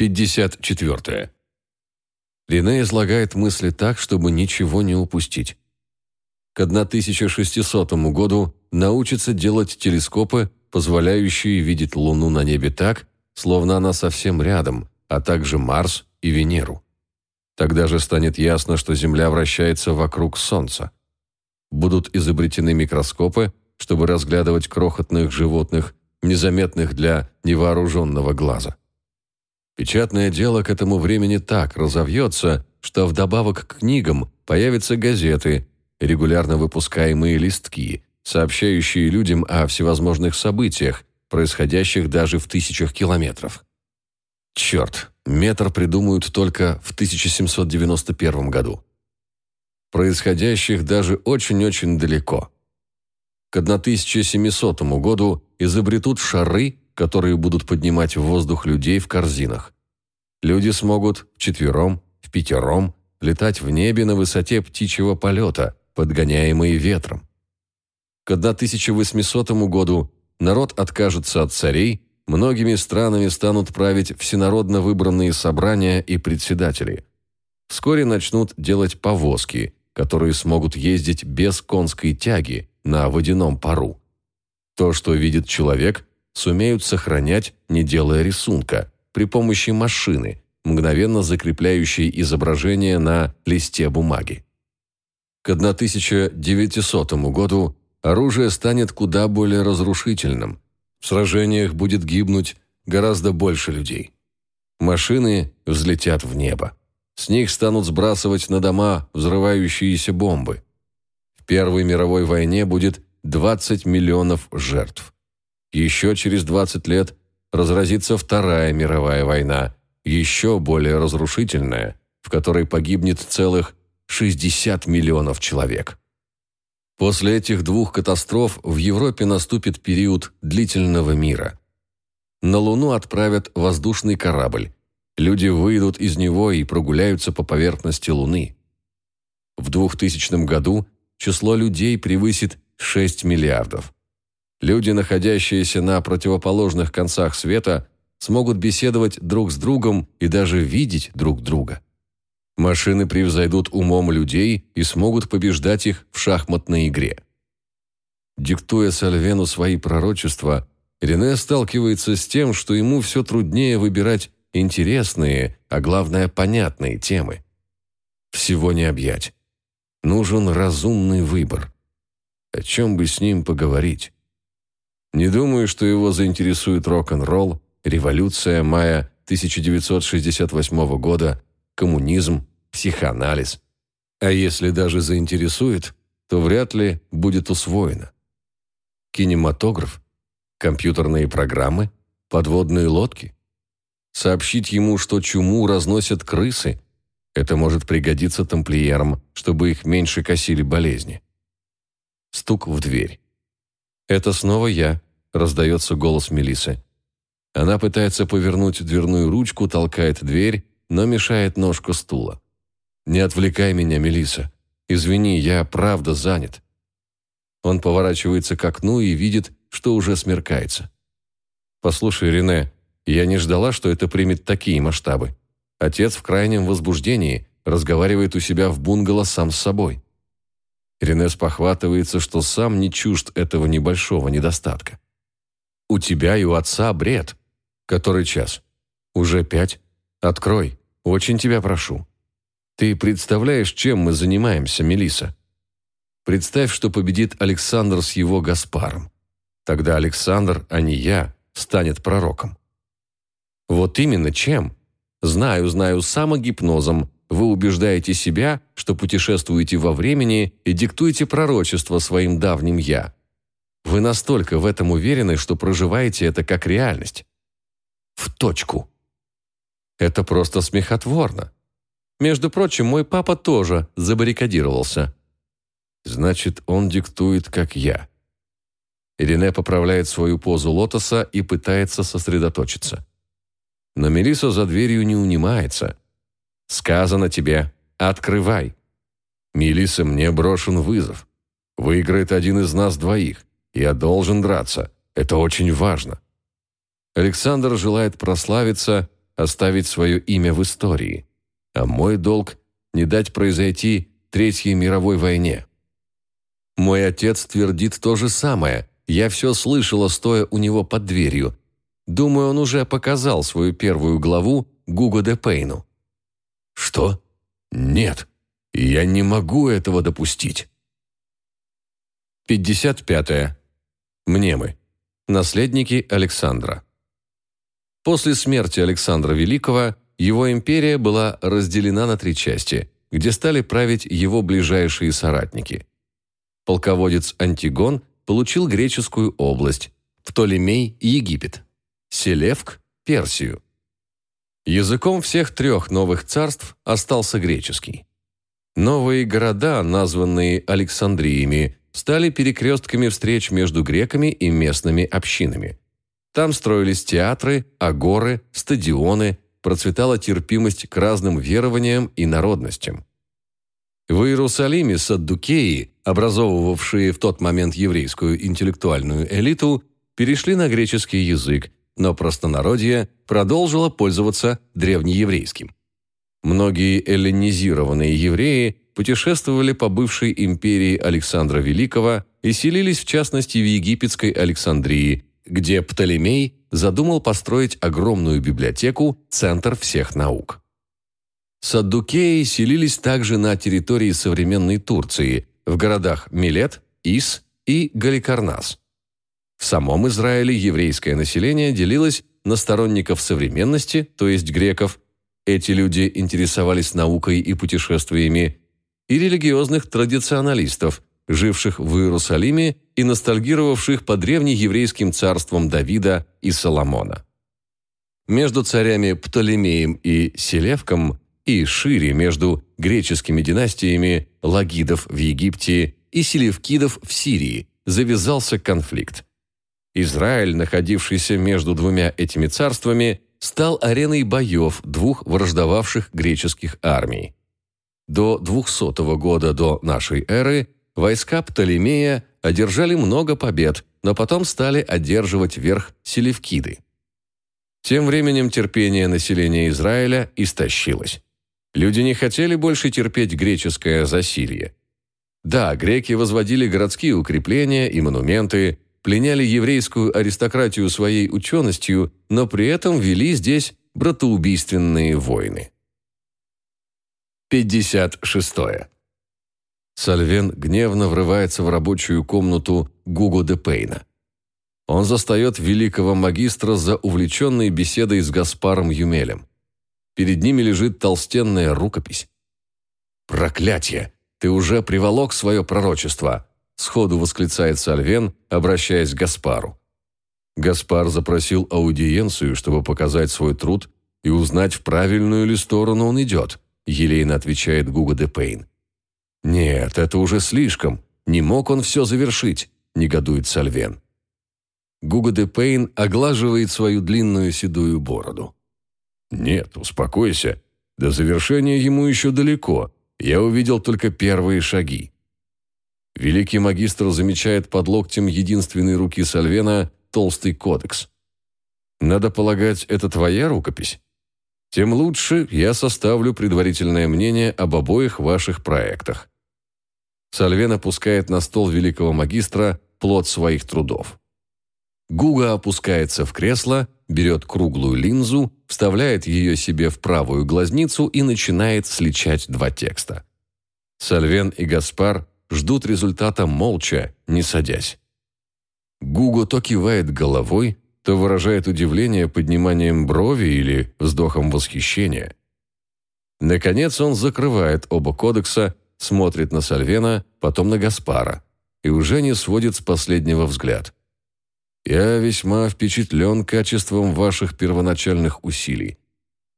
54. Рене излагает мысли так, чтобы ничего не упустить. К 1600 году научится делать телескопы, позволяющие видеть Луну на небе так, словно она совсем рядом, а также Марс и Венеру. Тогда же станет ясно, что Земля вращается вокруг Солнца. Будут изобретены микроскопы, чтобы разглядывать крохотных животных, незаметных для невооруженного глаза. Печатное дело к этому времени так разовьется, что вдобавок к книгам появятся газеты, регулярно выпускаемые листки, сообщающие людям о всевозможных событиях, происходящих даже в тысячах километров. Черт, метр придумают только в 1791 году. Происходящих даже очень-очень далеко. К 1700 году изобретут шары, которые будут поднимать в воздух людей в корзинах. Люди смогут вчетвером, в пятером летать в небе на высоте птичьего полета, подгоняемые ветром. К 1800 году народ откажется от царей, многими странами станут править всенародно выбранные собрания и председатели. Вскоре начнут делать повозки, которые смогут ездить без конской тяги на водяном пару. То, что видит человек, сумеют сохранять, не делая рисунка, при помощи машины, мгновенно закрепляющей изображение на листе бумаги. К 1900 году оружие станет куда более разрушительным. В сражениях будет гибнуть гораздо больше людей. Машины взлетят в небо. С них станут сбрасывать на дома взрывающиеся бомбы. В Первой мировой войне будет 20 миллионов жертв. Еще через 20 лет разразится Вторая мировая война, еще более разрушительная, в которой погибнет целых 60 миллионов человек. После этих двух катастроф в Европе наступит период длительного мира. На Луну отправят воздушный корабль. Люди выйдут из него и прогуляются по поверхности Луны. В 2000 году число людей превысит 6 миллиардов. Люди, находящиеся на противоположных концах света, смогут беседовать друг с другом и даже видеть друг друга. Машины превзойдут умом людей и смогут побеждать их в шахматной игре. Диктуя Сальвену свои пророчества, Рене сталкивается с тем, что ему все труднее выбирать интересные, а главное понятные темы. Всего не объять. Нужен разумный выбор. О чем бы с ним поговорить? Не думаю, что его заинтересует рок-н-ролл, революция мая 1968 года, коммунизм, психоанализ. А если даже заинтересует, то вряд ли будет усвоено. Кинематограф, компьютерные программы, подводные лодки. Сообщить ему, что чуму разносят крысы, это может пригодиться тамплиерам, чтобы их меньше косили болезни. Стук в дверь. «Это снова я», – раздается голос Мелисы. Она пытается повернуть дверную ручку, толкает дверь, но мешает ножку стула. «Не отвлекай меня, Мелиса. Извини, я правда занят». Он поворачивается к окну и видит, что уже смеркается. «Послушай, Рене, я не ждала, что это примет такие масштабы. Отец в крайнем возбуждении, разговаривает у себя в бунгало сам с собой. Рене спохватывается, что сам не чужд этого небольшого недостатка. «У тебя и у отца бред. Который час? Уже пять? Открой. Очень тебя прошу. Ты представляешь, чем мы занимаемся, Мелиса? Представь, что победит Александр с его Гаспаром. Тогда Александр, а не я, станет пророком. Вот именно чем? Знаю, знаю, самогипнозом, вы убеждаете себя, что путешествуете во времени и диктуете пророчество своим давним «я». Вы настолько в этом уверены, что проживаете это как реальность. В точку. Это просто смехотворно. Между прочим, мой папа тоже забаррикадировался. Значит, он диктует, как я. Ирине поправляет свою позу лотоса и пытается сосредоточиться. Но Мелисса за дверью не унимается. Сказано тебе, открывай. Мелисса, мне брошен вызов. Выиграет один из нас двоих. Я должен драться. Это очень важно. Александр желает прославиться, оставить свое имя в истории, а мой долг – не дать произойти Третьей мировой войне. Мой отец твердит то же самое. Я все слышала, стоя у него под дверью. Думаю, он уже показал свою первую главу Гуго де Пейну. Что? Нет. Я не могу этого допустить. 55. -е. Мнемы. Наследники Александра. После смерти Александра Великого его империя была разделена на три части, где стали править его ближайшие соратники. Полководец Антигон получил греческую область, Птолемей – Египет, Селевк – Персию. Языком всех трех новых царств остался греческий. Новые города, названные Александриями, стали перекрестками встреч между греками и местными общинами. Там строились театры, агоры, стадионы, процветала терпимость к разным верованиям и народностям. В Иерусалиме саддукеи, образовывавшие в тот момент еврейскую интеллектуальную элиту, перешли на греческий язык, но простонародье продолжило пользоваться древнееврейским. Многие эллинизированные евреи путешествовали по бывшей империи Александра Великого и селились в частности в египетской Александрии, где Птолемей задумал построить огромную библиотеку «Центр всех наук». Саддукеи селились также на территории современной Турции, в городах Милет, Ис и Галикарнас. В самом Израиле еврейское население делилось на сторонников современности, то есть греков, эти люди интересовались наукой и путешествиями, и религиозных традиционалистов, живших в Иерусалиме и ностальгировавших по древнееврейским царствам Давида и Соломона. Между царями Птолемеем и Селевком и шире между греческими династиями Лагидов в Египте и Селевкидов в Сирии завязался конфликт. Израиль, находившийся между двумя этими царствами, стал ареной боев двух враждовавших греческих армий. До 200 года до нашей эры войска Птолемея одержали много побед, но потом стали одерживать верх селевкиды. Тем временем терпение населения Израиля истощилось. Люди не хотели больше терпеть греческое засилье. Да, греки возводили городские укрепления и монументы, пленяли еврейскую аристократию своей ученостью, но при этом вели здесь братоубийственные войны. 56. Сальвен гневно врывается в рабочую комнату Гуго де Пейна. Он застает великого магистра за увлеченной беседой с Гаспаром Юмелем. Перед ними лежит толстенная рукопись. «Проклятие! Ты уже приволок свое пророчество!» Сходу восклицает Сальвен, обращаясь к Гаспару. Гаспар запросил аудиенцию, чтобы показать свой труд и узнать, в правильную ли сторону он идет, елейно отвечает Гуго де Пейн. «Нет, это уже слишком. Не мог он все завершить», – негодует Сальвен. Гуго де Пейн оглаживает свою длинную седую бороду. «Нет, успокойся. До завершения ему еще далеко. Я увидел только первые шаги». Великий магистр замечает под локтем единственной руки Сальвена толстый кодекс. «Надо полагать, это твоя рукопись? Тем лучше я составлю предварительное мнение об обоих ваших проектах». Сальвен опускает на стол великого магистра плод своих трудов. Гуга опускается в кресло, берет круглую линзу, вставляет ее себе в правую глазницу и начинает сличать два текста. Сальвен и Гаспар ждут результата молча, не садясь. Гуго то кивает головой, то выражает удивление подниманием брови или вздохом восхищения. Наконец он закрывает оба кодекса, смотрит на Сальвена, потом на Гаспара и уже не сводит с последнего взгляд – я весьма впечатлен качеством ваших первоначальных усилий.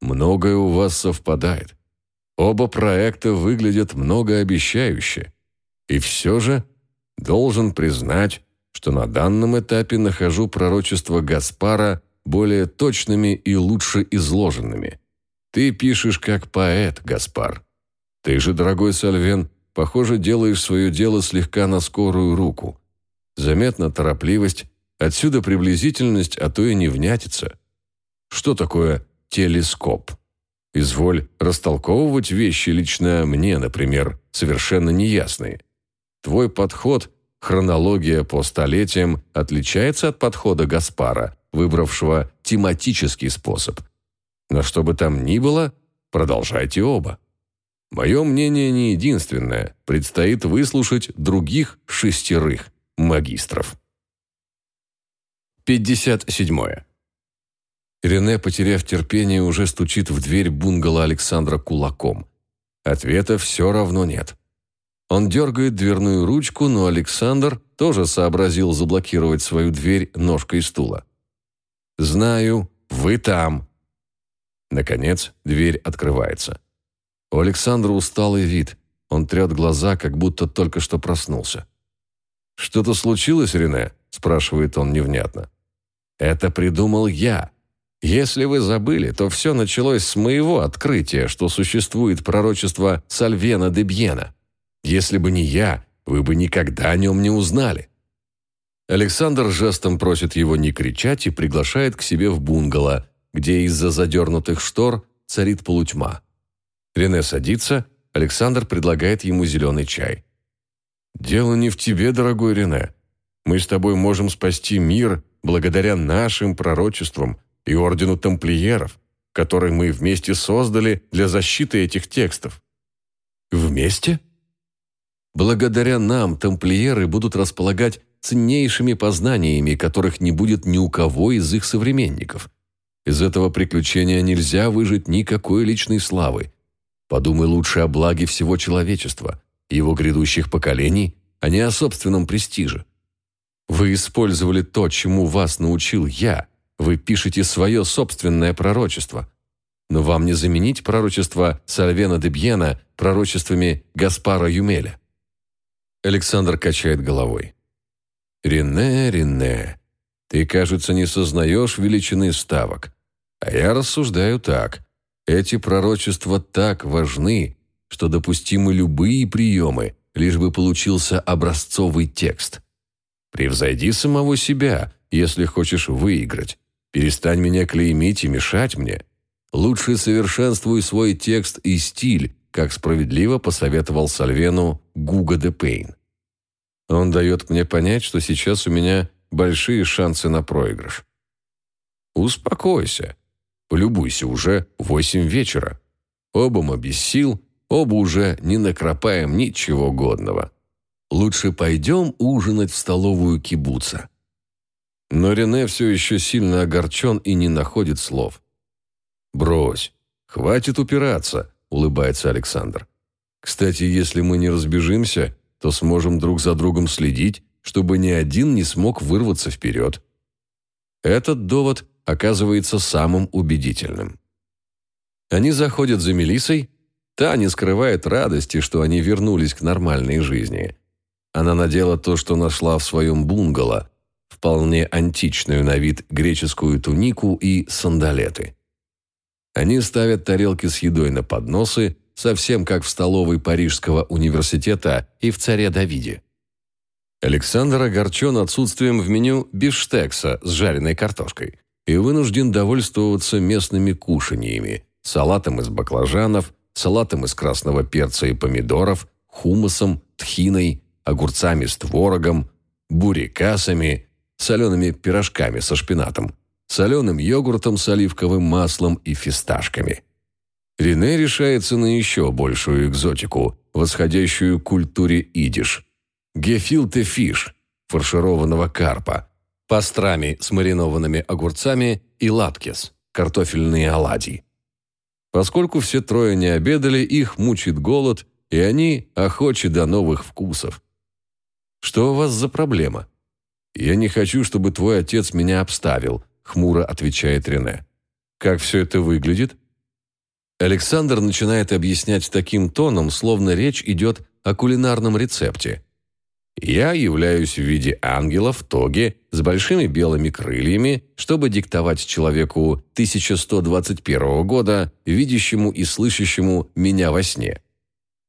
Многое у вас совпадает. Оба проекта выглядят многообещающе. И все же должен признать, что на данном этапе нахожу пророчества Гаспара более точными и лучше изложенными. Ты пишешь как поэт, Гаспар. Ты же, дорогой Сальвен, похоже, делаешь свое дело слегка на скорую руку. Заметна торопливость, Отсюда приблизительность, а то и невнятица. Что такое телескоп. Изволь растолковывать вещи лично мне, например, совершенно неясные. Твой подход, хронология по столетиям, отличается от подхода Гаспара, выбравшего тематический способ. Но что бы там ни было, продолжайте оба. Мое мнение не единственное, предстоит выслушать других шестерых магистров. 57. Рене, потеряв терпение, уже стучит в дверь бунгало Александра кулаком. Ответа все равно нет. Он дергает дверную ручку, но Александр тоже сообразил заблокировать свою дверь ножкой стула. «Знаю, вы там». Наконец, дверь открывается. У Александра усталый вид. Он трет глаза, как будто только что проснулся. «Что-то случилось, Рене?» – спрашивает он невнятно. «Это придумал я. Если вы забыли, то все началось с моего открытия, что существует пророчество Сальвена де Бьена. Если бы не я, вы бы никогда о нем не узнали». Александр жестом просит его не кричать и приглашает к себе в бунгало, где из-за задернутых штор царит полутьма. Рене садится, Александр предлагает ему зеленый чай. «Дело не в тебе, дорогой Рене. Мы с тобой можем спасти мир благодаря нашим пророчествам и ордену тамплиеров, который мы вместе создали для защиты этих текстов». «Вместе?» «Благодаря нам тамплиеры будут располагать ценнейшими познаниями, которых не будет ни у кого из их современников. Из этого приключения нельзя выжить никакой личной славы. Подумай лучше о благе всего человечества, его грядущих поколений, а не о собственном престиже. Вы использовали то, чему вас научил я. Вы пишете свое собственное пророчество. Но вам не заменить пророчество Сальвена де Бьена пророчествами Гаспара Юмеля. Александр качает головой. «Рене, Рене, ты, кажется, не сознаешь величины ставок. А я рассуждаю так. Эти пророчества так важны, что допустимы любые приемы, лишь бы получился образцовый текст. Превзойди самого себя, если хочешь выиграть. Перестань меня клеймить и мешать мне. Лучше совершенствуй свой текст и стиль, как справедливо посоветовал Сальвену Гуга де Пейн. Он дает мне понять, что сейчас у меня большие шансы на проигрыш. Успокойся. Полюбуйся, уже восемь вечера. Оба мы без сил, оба уже не накропаем ничего годного. Лучше пойдем ужинать в столовую кибуца. Но Рене все еще сильно огорчен и не находит слов. «Брось, хватит упираться», — улыбается Александр. «Кстати, если мы не разбежимся, то сможем друг за другом следить, чтобы ни один не смог вырваться вперед. Этот довод оказывается самым убедительным. Они заходят за Мелисой, та не скрывает радости, что они вернулись к нормальной жизни. Она надела то, что нашла в своем бунгало, вполне античную на вид греческую тунику и сандалеты. Они ставят тарелки с едой на подносы, совсем как в столовой Парижского университета и в «Царе Давиде». Александр огорчен отсутствием в меню бифштекса с жареной картошкой и вынужден довольствоваться местными кушаньями, салатом из баклажанов, салатом из красного перца и помидоров, хумусом, тхиной, огурцами с творогом, бурикасами, солеными пирожками со шпинатом, соленым йогуртом с оливковым маслом и фисташками – Рене решается на еще большую экзотику, восходящую к культуре идиш. Гефилте фиш, фаршированного карпа, пастрами с маринованными огурцами и латкес, картофельные оладьи. Поскольку все трое не обедали, их мучит голод, и они охочи до новых вкусов. «Что у вас за проблема?» «Я не хочу, чтобы твой отец меня обставил», — хмуро отвечает Рене. «Как все это выглядит?» Александр начинает объяснять таким тоном, словно речь идет о кулинарном рецепте. «Я являюсь в виде ангела в тоге с большими белыми крыльями, чтобы диктовать человеку 1121 года, видящему и слышащему меня во сне».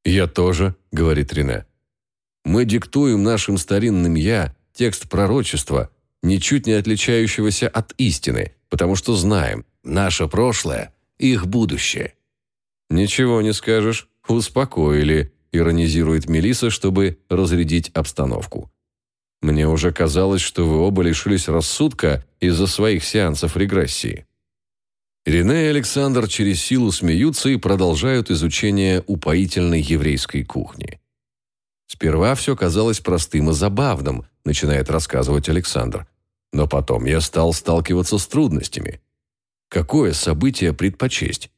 «Я тоже», — говорит Рене. «Мы диктуем нашим старинным «я» текст пророчества, ничуть не отличающегося от истины, потому что знаем, наше прошлое — их будущее. «Ничего не скажешь, успокоили», – иронизирует Мелиса, чтобы разрядить обстановку. «Мне уже казалось, что вы оба лишились рассудка из-за своих сеансов регрессии». Рене и Александр через силу смеются и продолжают изучение упоительной еврейской кухни. Сперва все казалось простым и забавным, начинает рассказывать Александр. Но потом я стал сталкиваться с трудностями. Какое событие предпочесть?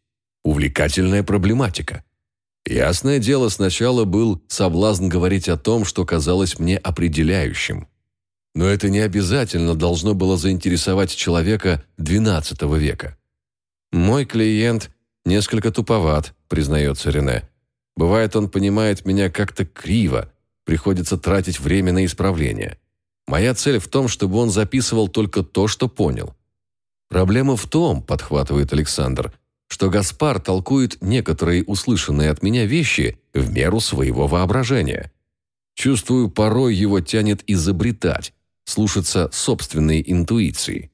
Увлекательная проблематика. Ясное дело, сначала был соблазн говорить о том, что казалось мне определяющим. Но это не обязательно должно было заинтересовать человека XII века. «Мой клиент несколько туповат», признается Рене. Бывает, он понимает меня как-то криво, приходится тратить время на исправление. Моя цель в том, чтобы он записывал только то, что понял. Проблема в том, подхватывает Александр, что Гаспар толкует некоторые услышанные от меня вещи в меру своего воображения. Чувствую, порой его тянет изобретать, слушаться собственной интуиции.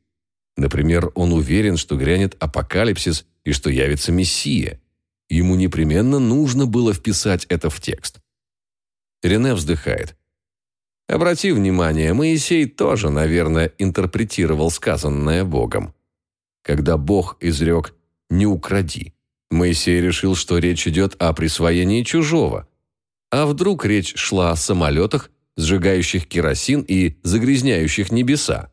Например, он уверен, что грянет апокалипсис и что явится Мессия. Ему непременно нужно было вписать это в текст. Рене вздыхает. Обрати внимание, Моисей тоже, наверное, интерпретировал сказанное Богом. Когда Бог изрек «не укради», Моисей решил, что речь идет о присвоении чужого. А вдруг речь шла о самолетах, сжигающих керосин и загрязняющих небеса?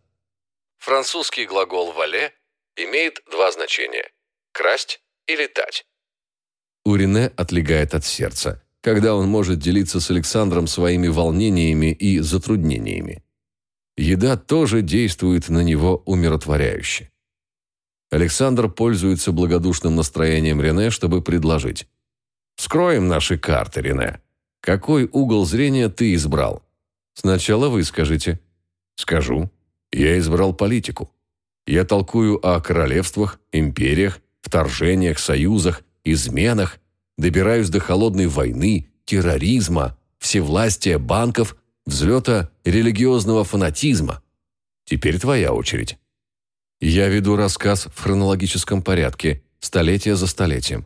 Французский глагол «вале» имеет два значения – красть и летать. У Рене отлегает от сердца, когда он может делиться с Александром своими волнениями и затруднениями. Еда тоже действует на него умиротворяюще. Александр пользуется благодушным настроением Рене, чтобы предложить. «Скроем наши карты, Рене. Какой угол зрения ты избрал? Сначала вы скажите». «Скажу. Я избрал политику. Я толкую о королевствах, империях, вторжениях, союзах, изменах, добираюсь до холодной войны, терроризма, всевластия банков, взлета религиозного фанатизма. Теперь твоя очередь. Я веду рассказ в хронологическом порядке, столетие за столетием.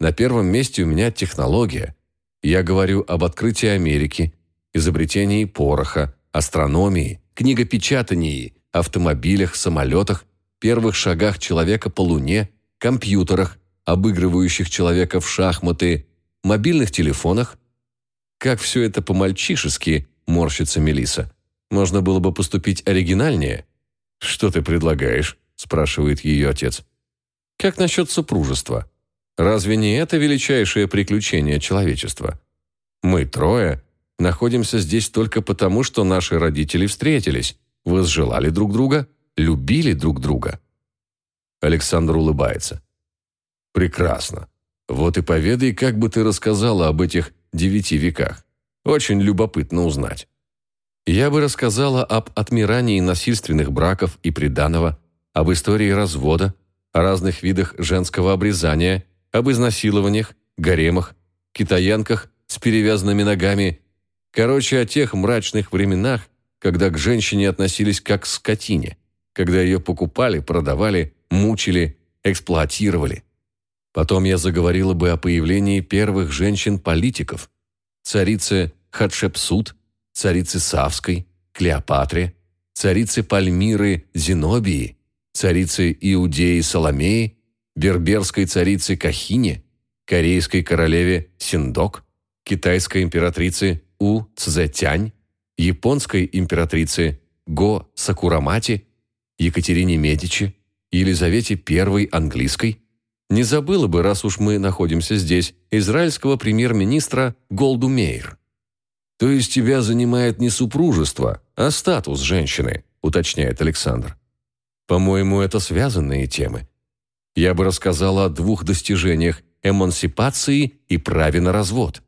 На первом месте у меня технология. Я говорю об открытии Америки, изобретении пороха, астрономии, книгопечатании, автомобилях, самолетах, первых шагах человека по Луне, компьютерах, обыгрывающих человека в шахматы, мобильных телефонах. Как все это по-мальчишески, морщится Мелиса. Можно было бы поступить оригинальнее. Что ты предлагаешь? спрашивает ее отец. Как насчет супружества? Разве не это величайшее приключение человечества? Мы трое находимся здесь только потому, что наши родители встретились, возжелали друг друга, любили друг друга. Александр улыбается. Прекрасно. Вот и поведай, как бы ты рассказала об этих девяти веках. Очень любопытно узнать. Я бы рассказала об отмирании насильственных браков и приданого, об истории развода, о разных видах женского обрезания, об изнасилованиях, гаремах, китаянках с перевязанными ногами. Короче, о тех мрачных временах, когда к женщине относились как к скотине, когда ее покупали, продавали, мучили, эксплуатировали. Потом я заговорила бы о появлении первых женщин-политиков. Царице Хатшепсут, царице Савской, Клеопатре, царице Пальмиры Зенобии, царице Иудеи Соломеи, берберской царице Кахине, корейской королеве Синдок, китайской императрице У Цзэтянь, японской императрице Го Сакурамати, Екатерине Медичи, Елизавете I английской, не забыла бы, раз уж мы находимся здесь, израильского премьер-министра Голду Мейер. То есть тебя занимает не супружество, а статус женщины, уточняет Александр. По-моему, это связанные темы. Я бы рассказала о двух достижениях эмансипации и праве на развод.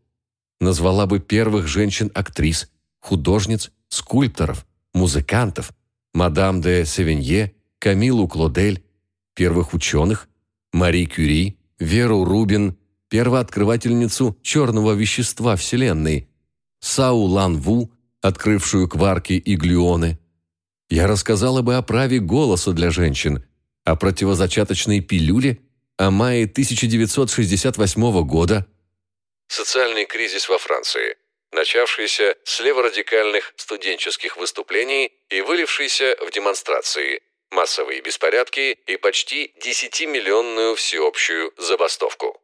Назвала бы первых женщин-актрис, художниц, скульпторов, музыкантов, мадам де Севинье, Камилу Клодель, первых ученых, Мари Кюри, Веру Рубин, первооткрывательницу черного вещества Вселенной, Сау Лан Ву, открывшую кварки и глюоны. Я рассказала бы о праве голоса для женщин, о противозачаточной пилюле, а мае 1968 года социальный кризис во Франции, начавшийся с леворадикальных студенческих выступлений и вылившийся в демонстрации, массовые беспорядки и почти 10-миллионную всеобщую забастовку.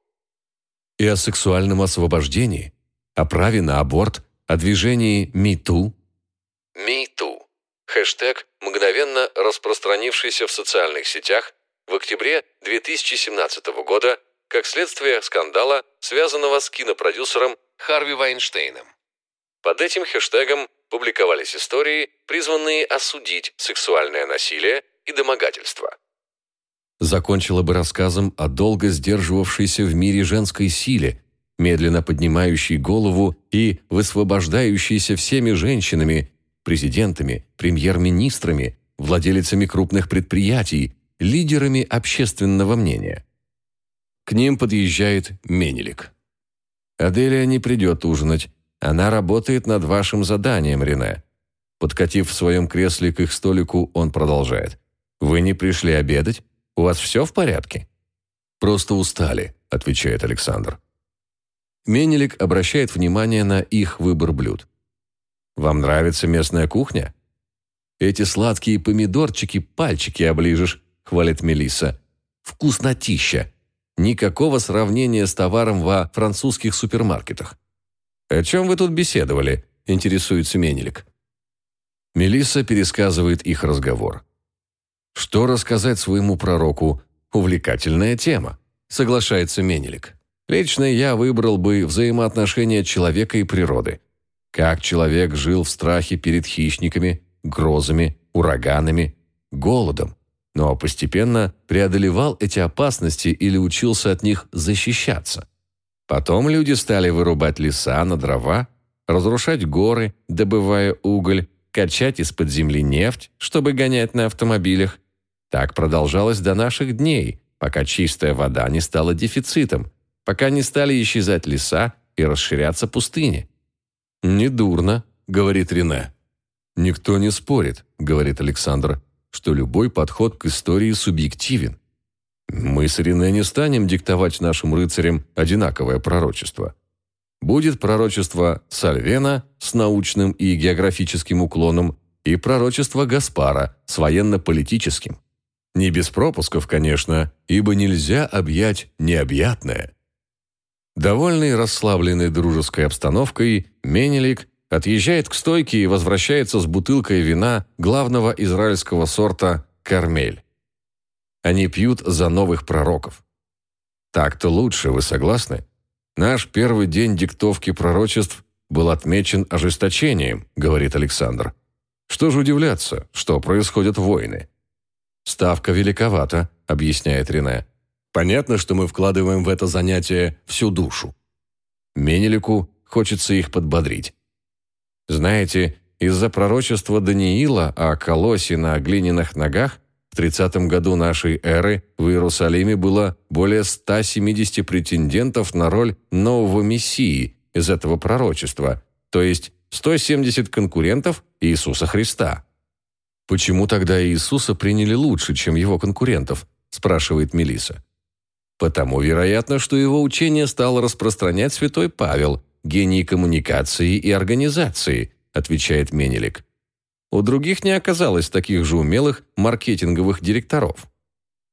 И о сексуальном освобождении, о праве на аборт, о движении «МИТУ». «МИТУ» – хэштег, мгновенно распространившийся в социальных сетях в октябре 2017 года как следствие скандала, связанного с кинопродюсером Харви Вайнштейном. Под этим хэштегом публиковались истории, призванные осудить сексуальное насилие и домогательство. Закончила бы рассказом о долго сдерживавшейся в мире женской силе, медленно поднимающей голову и высвобождающейся всеми женщинами, президентами, премьер-министрами, владелицами крупных предприятий, лидерами общественного мнения. К ним подъезжает Менелик. «Аделия не придет ужинать. Она работает над вашим заданием, Рене». Подкатив в своем кресле к их столику, он продолжает. «Вы не пришли обедать? У вас все в порядке?» «Просто устали», – отвечает Александр. Менелик обращает внимание на их выбор блюд. «Вам нравится местная кухня?» «Эти сладкие помидорчики пальчики оближешь», – хвалит Мелисса. «Вкуснотища! Никакого сравнения с товаром во французских супермаркетах. «О чем вы тут беседовали?» – интересуется Менелик. Мелисса пересказывает их разговор. «Что рассказать своему пророку? Увлекательная тема», – соглашается Менелик. «Лично я выбрал бы взаимоотношения человека и природы. Как человек жил в страхе перед хищниками, грозами, ураганами, голодом но постепенно преодолевал эти опасности или учился от них защищаться. Потом люди стали вырубать леса на дрова, разрушать горы, добывая уголь, качать из-под земли нефть, чтобы гонять на автомобилях. Так продолжалось до наших дней, пока чистая вода не стала дефицитом, пока не стали исчезать леса и расширяться пустыни. «Недурно», — говорит Рене. «Никто не спорит», — говорит Александр что любой подход к истории субъективен. Мы с Рене не станем диктовать нашим рыцарям одинаковое пророчество. Будет пророчество Сальвена с научным и географическим уклоном и пророчество Гаспара с военно-политическим. Не без пропусков, конечно, ибо нельзя объять необъятное. Довольный расслабленной дружеской обстановкой, Менелик отъезжает к стойке и возвращается с бутылкой вина главного израильского сорта «Кармель». Они пьют за новых пророков. Так-то лучше, вы согласны? Наш первый день диктовки пророчеств был отмечен ожесточением, говорит Александр. Что же удивляться, что происходят войны? Ставка великовата, объясняет Рене. Понятно, что мы вкладываем в это занятие всю душу. Менелику хочется их подбодрить. Знаете, из-за пророчества Даниила о колосе на глиняных ногах в 30 году нашей эры в Иерусалиме было более 170 претендентов на роль нового Мессии из этого пророчества, то есть 170 конкурентов Иисуса Христа. «Почему тогда Иисуса приняли лучше, чем его конкурентов?» – спрашивает Мелиса. «Потому, вероятно, что его учение стал распространять святой Павел, гений коммуникации и организации», отвечает Менелик. У других не оказалось таких же умелых маркетинговых директоров.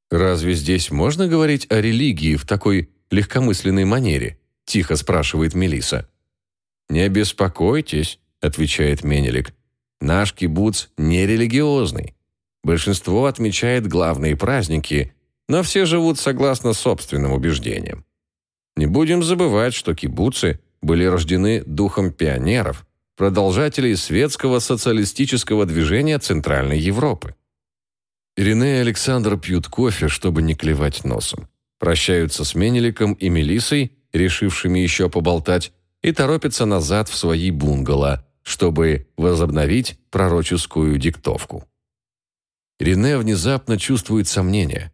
«Разве здесь можно говорить о религии в такой легкомысленной манере?» – тихо спрашивает Мелиса. «Не беспокойтесь», – отвечает Менелик. «Наш кибуц не религиозный. Большинство отмечает главные праздники, но все живут согласно собственным убеждениям. Не будем забывать, что кибуцы были рождены духом пионеров, продолжателей светского социалистического движения Центральной Европы. Ирине и Александр пьют кофе, чтобы не клевать носом. Прощаются с Менеликом и Мелисой, решившими еще поболтать, и торопятся назад в свои бунгало, чтобы возобновить пророческую диктовку. Рене внезапно чувствует сомнение.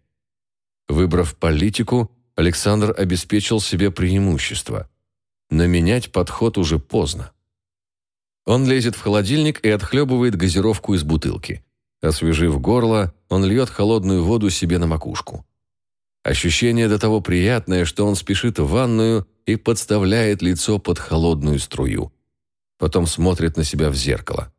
Выбрав политику, Александр обеспечил себе преимущество. Но менять подход уже поздно. Он лезет в холодильник и отхлебывает газировку из бутылки. Освежив горло, он льет холодную воду себе на макушку. Ощущение до того приятное, что он спешит в ванную и подставляет лицо под холодную струю. Потом смотрит на себя в зеркало.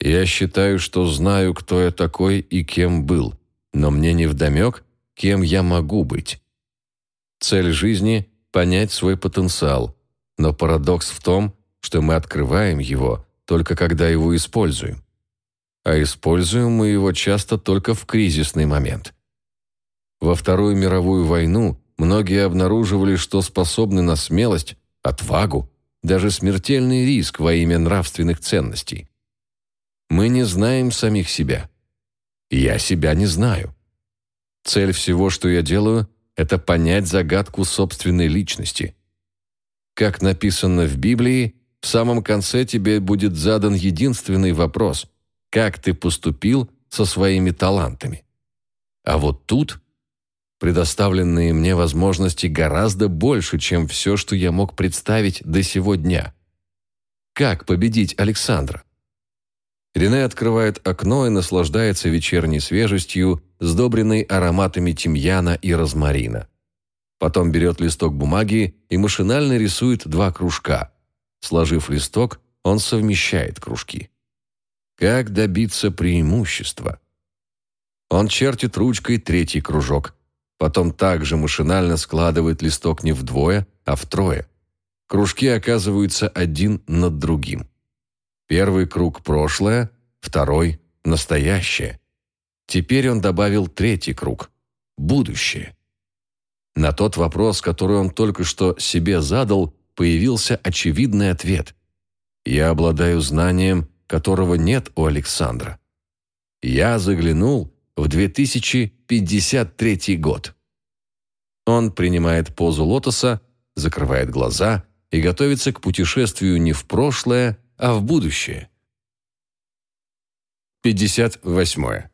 Я считаю, что знаю, кто я такой и кем был, но мне не вдомек, кем я могу быть. Цель жизни – понять свой потенциал, но парадокс в том, что мы открываем его только когда его используем. А используем мы его часто только в кризисный момент. Во Вторую мировую войну многие обнаруживали, что способны на смелость, отвагу, даже смертельный риск во имя нравственных ценностей. Мы не знаем самих себя. Я себя не знаю. Цель всего, что я делаю, это понять загадку собственной личности. Как написано в Библии, в самом конце тебе будет задан единственный вопрос – как ты поступил со своими талантами? А вот тут предоставленные мне возможности гораздо больше, чем все, что я мог представить до сего дня. Как победить Александра? Рене открывает окно и наслаждается вечерней свежестью, сдобренной ароматами тимьяна и розмарина. Потом берет листок бумаги и машинально рисует два кружка. Сложив листок, он совмещает кружки. Как добиться преимущества? Он чертит ручкой третий кружок. Потом также машинально складывает листок не вдвое, а втрое. Кружки оказываются один над другим. Первый круг – прошлое, второй – настоящее. Теперь он добавил третий круг – будущее. На тот вопрос, который он только что себе задал, появился очевидный ответ. «Я обладаю знанием, которого нет у Александра». Я заглянул в 2053 год. Он принимает позу лотоса, закрывает глаза и готовится к путешествию не в прошлое, а в будущее. 58.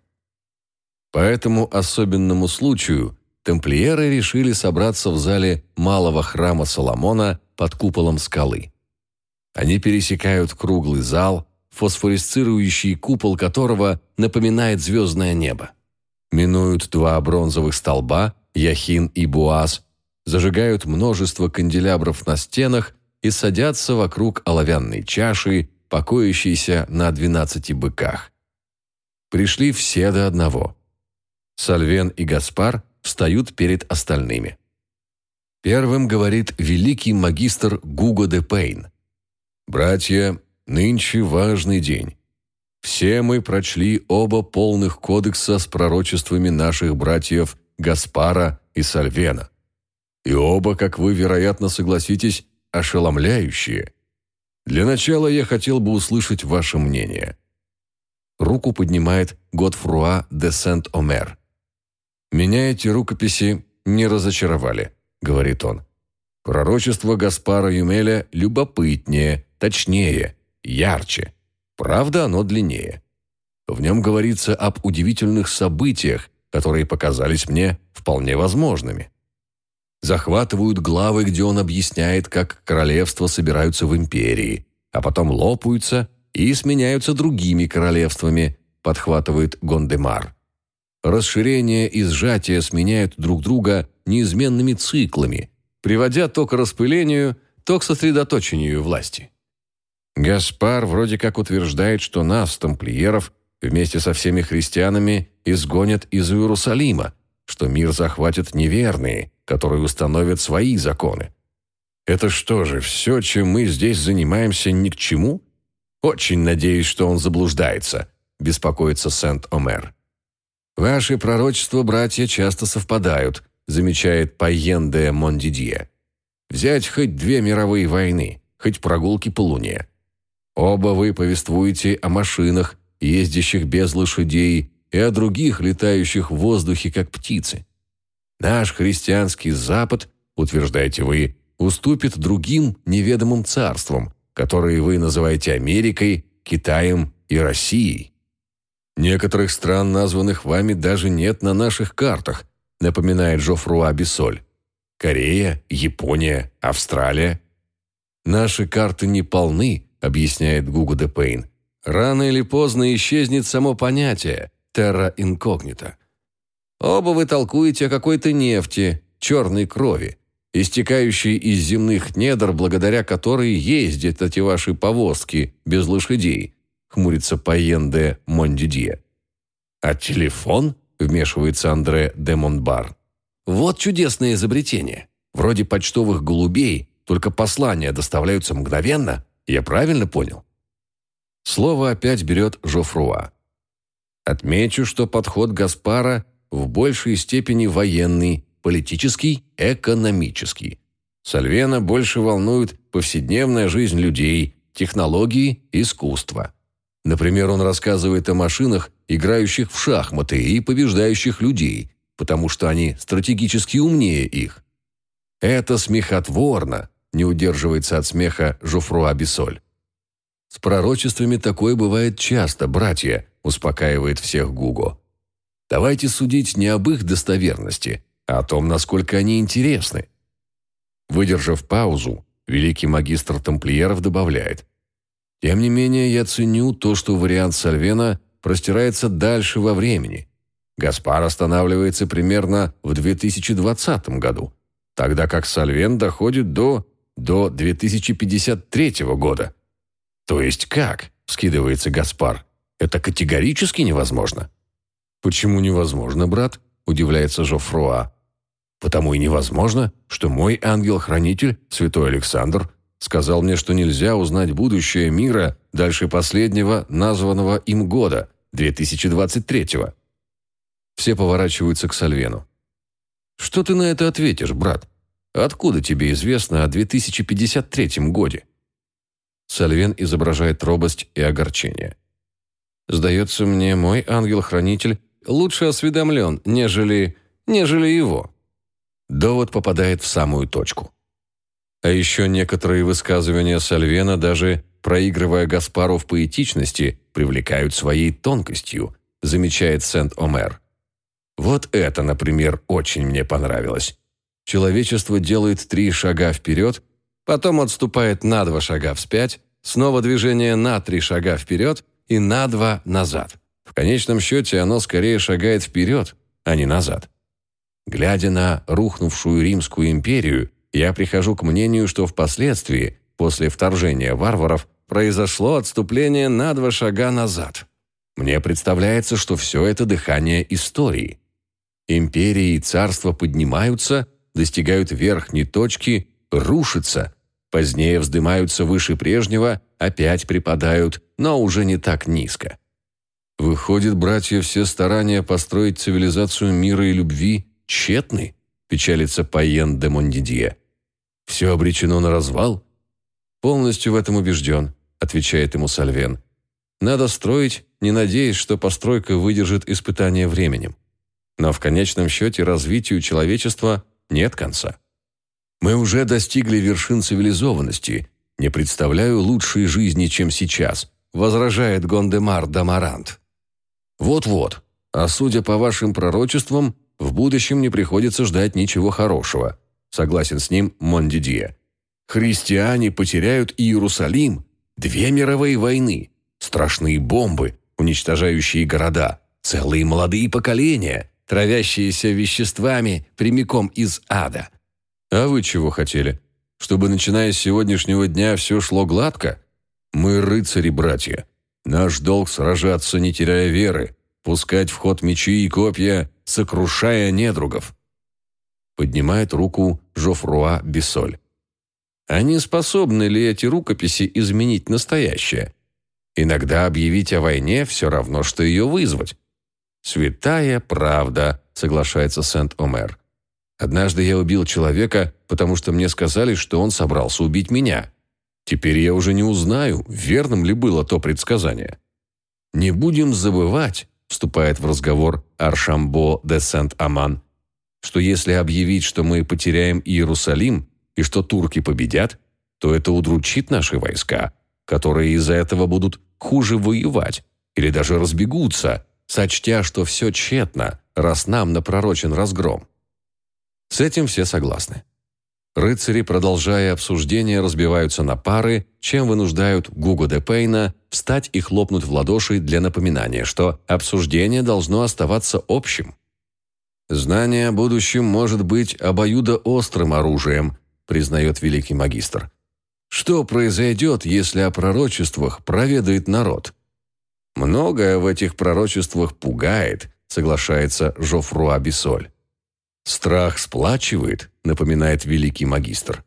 По этому особенному случаю тамплиеры решили собраться в зале малого храма Соломона под куполом скалы. Они пересекают круглый зал, фосфорисцирующий купол которого напоминает звездное небо. Минуют два бронзовых столба, Яхин и Буаз, зажигают множество канделябров на стенах и садятся вокруг оловянной чаши, покоящейся на двенадцати быках. Пришли все до одного. Сальвен и Гаспар встают перед остальными. Первым говорит великий магистр Гуго де Пейн. «Братья, нынче важный день. Все мы прочли оба полных кодекса с пророчествами наших братьев Гаспара и Сальвена. И оба, как вы, вероятно, согласитесь, ошеломляющие. Для начала я хотел бы услышать ваше мнение. Руку поднимает Готфруа де Сент-Омер. «Меня эти рукописи не разочаровали», — говорит он. «Пророчество Гаспара Юмеля любопытнее, точнее, ярче. Правда, оно длиннее. В нем говорится об удивительных событиях, которые показались мне вполне возможными. Захватывают главы, где он объясняет, как королевства собираются в империи, а потом лопаются и сменяются другими королевствами, подхватывает Гондемар. Расширение и сжатие сменяют друг друга неизменными циклами, приводя то к распылению, то к сосредоточению власти. Гаспар вроде как утверждает, что нас, тамплиеров, вместе со всеми христианами изгонят из Иерусалима, что мир захватят неверные, которые установят свои законы. Это что же, все, чем мы здесь занимаемся, ни к чему? Очень надеюсь, что он заблуждается, беспокоится Сент-Омер. Ваши пророчества, братья, часто совпадают, замечает Пайен де Мондидье. Взять хоть две мировые войны, хоть прогулки по Луне. Оба вы повествуете о машинах, ездящих без лошадей, и о других, летающих в воздухе, как птицы. Наш христианский Запад, утверждаете вы, уступит другим неведомым царствам, которые вы называете Америкой, Китаем и Россией. Некоторых стран, названных вами, даже нет на наших картах, напоминает Жофруа Бисоль. Корея, Япония, Австралия. Наши карты не полны, объясняет Гуго де Пейн. Рано или поздно исчезнет само понятие «терра инкогнита». Оба вы толкуете о какой-то нефти, черной крови, истекающей из земных недр, благодаря которой ездят эти ваши повозки без лошадей, хмурится Паен де Мондидье. А телефон? вмешивается Андре де Монбар. Вот чудесное изобретение. Вроде почтовых голубей, только послания доставляются мгновенно. Я правильно понял? Слово опять берет Жофруа. Отмечу, что подход Гаспара в большей степени военный, политический, экономический. Сальвена больше волнует повседневная жизнь людей, технологии, искусство. Например, он рассказывает о машинах, играющих в шахматы и побеждающих людей, потому что они стратегически умнее их. Это смехотворно, не удерживается от смеха Жофруа Бисоль. С пророчествами такое бывает часто, братья, успокаивает всех Гуго. Давайте судить не об их достоверности, а о том, насколько они интересны. Выдержав паузу, великий магистр тамплиеров добавляет. Тем не менее, я ценю то, что вариант Сальвена простирается дальше во времени. Гаспар останавливается примерно в 2020 году, тогда как Сальвен доходит до, до 2053 года. То есть как? Скидывается Гаспар. Это категорически невозможно. Почему невозможно, брат? Удивляется Жофруа. Потому и невозможно, что мой ангел-хранитель, святой Александр, сказал мне, что нельзя узнать будущее мира дальше последнего названного им года, 2023-го. Все поворачиваются к Сальвену. «Что ты на это ответишь, брат? Откуда тебе известно о 2053 годе?» Сальвен изображает робость и огорчение. «Сдается мне, мой ангел-хранитель лучше осведомлен, нежели... нежели его». Довод попадает в самую точку. А еще некоторые высказывания Сальвена, даже проигрывая Гаспару в поэтичности, привлекают своей тонкостью, замечает Сент-Омер. Вот это, например, очень мне понравилось. Человечество делает три шага вперед, потом отступает на два шага вспять, снова движение на три шага вперед и на два назад. В конечном счете оно скорее шагает вперед, а не назад. Глядя на рухнувшую Римскую империю, я прихожу к мнению, что впоследствии, после вторжения варваров, произошло отступление на два шага назад. Мне представляется, что все это дыхание истории. Империи и царства поднимаются, достигают верхней точки, рушатся, позднее вздымаются выше прежнего, опять припадают, но уже не так низко. Выходит, братья, все старания построить цивилизацию мира и любви тщетны, печалится Пайен де Мондидье. Все обречено на развал? Полностью в этом убежден, отвечает ему Сальвен. Надо строить, не надеясь, что постройка выдержит испытание временем. Но в конечном счете развитию человечества нет конца. Мы уже достигли вершин цивилизованности. Не представляю лучшей жизни, чем сейчас, возражает Гондемар Дамарант. Вот-вот. А судя по вашим пророчествам, в будущем не приходится ждать ничего хорошего. Согласен с ним Мондидье. Христиане потеряют Иерусалим. Две мировые войны. Страшные бомбы, уничтожающие города. Целые молодые поколения травящиеся веществами прямиком из ада. А вы чего хотели? Чтобы, начиная с сегодняшнего дня, все шло гладко? Мы рыцари-братья. Наш долг сражаться, не теряя веры, пускать в ход мечи и копья, сокрушая недругов. Поднимает руку Жофруа Бисоль. А не способны ли эти рукописи изменить настоящее? Иногда объявить о войне все равно, что ее вызвать. «Святая правда», — соглашается Сент-Омер. «Однажды я убил человека, потому что мне сказали, что он собрался убить меня. Теперь я уже не узнаю, верным ли было то предсказание». «Не будем забывать», — вступает в разговор Аршамбо де Сент-Аман, «что если объявить, что мы потеряем Иерусалим и что турки победят, то это удручит наши войска, которые из-за этого будут хуже воевать или даже разбегутся, сочтя, что все тщетно, раз нам напророчен разгром. С этим все согласны. Рыцари, продолжая обсуждение, разбиваются на пары, чем вынуждают Гуго де Пейна встать и хлопнуть в ладоши для напоминания, что обсуждение должно оставаться общим. Знание о будущем может быть обоюдоострым оружием, признает великий магистр. Что произойдет, если о пророчествах проведает народ? Многое в этих пророчествах пугает, соглашается Жофруа Бисоль. Страх сплачивает, напоминает великий магистр.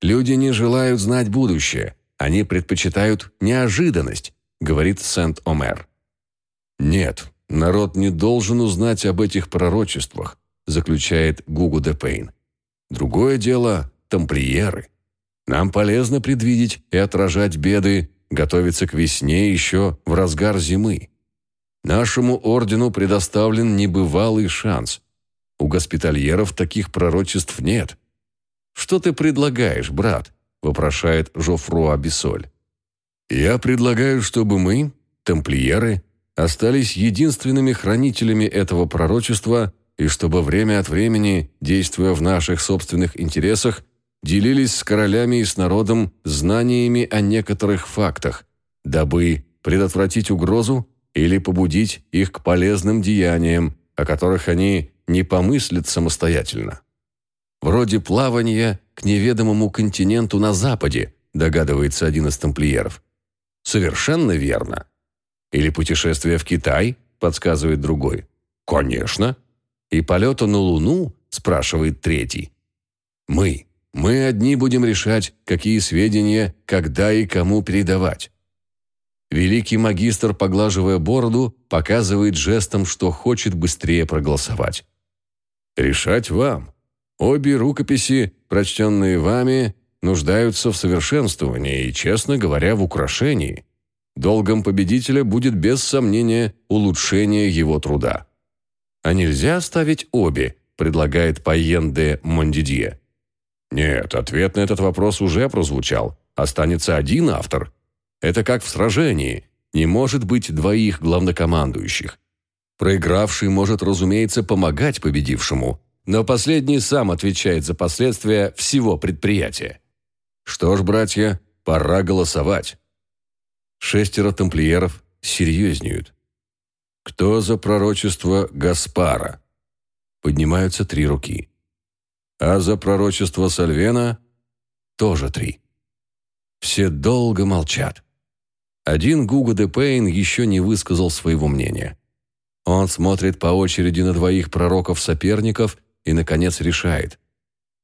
Люди не желают знать будущее, они предпочитают неожиданность, говорит Сент-Омер. Нет, народ не должен узнать об этих пророчествах, заключает Гугу де Пейн. Другое дело – тамплиеры. Нам полезно предвидеть и отражать беды, готовиться к весне еще в разгар зимы. Нашему ордену предоставлен небывалый шанс. У госпитальеров таких пророчеств нет. «Что ты предлагаешь, брат?» – вопрошает Жофруа Бисоль. «Я предлагаю, чтобы мы, тамплиеры, остались единственными хранителями этого пророчества и чтобы время от времени, действуя в наших собственных интересах, делились с королями и с народом знаниями о некоторых фактах, дабы предотвратить угрозу или побудить их к полезным деяниям, о которых они не помыслят самостоятельно. Вроде плавания к неведомому континенту на западе, догадывается один из тамплиеров. Совершенно верно. Или путешествие в Китай, подсказывает другой. Конечно. И полета на Луну, спрашивает третий. Мы, мы одни будем решать, какие сведения, когда и кому передавать. Великий магистр, поглаживая бороду, показывает жестом, что хочет быстрее проголосовать. «Решать вам. Обе рукописи, прочтенные вами, нуждаются в совершенствовании и, честно говоря, в украшении. Долгом победителя будет без сомнения улучшение его труда. А нельзя оставить обе, предлагает Пайен де Мондидье. Нет, ответ на этот вопрос уже прозвучал. Останется один автор. Это как в сражении. Не может быть двоих главнокомандующих. Проигравший может, разумеется, помогать победившему, но последний сам отвечает за последствия всего предприятия. Что ж, братья, пора голосовать. Шестеро тамплиеров серьезнеют. Кто за пророчество Гаспара? Поднимаются три руки. А за пророчество Сальвена тоже три. Все долго молчат. Один Гуго де Пейн еще не высказал своего мнения. Он смотрит по очереди на двоих пророков-соперников и, наконец, решает.